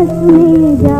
नस नस में जागा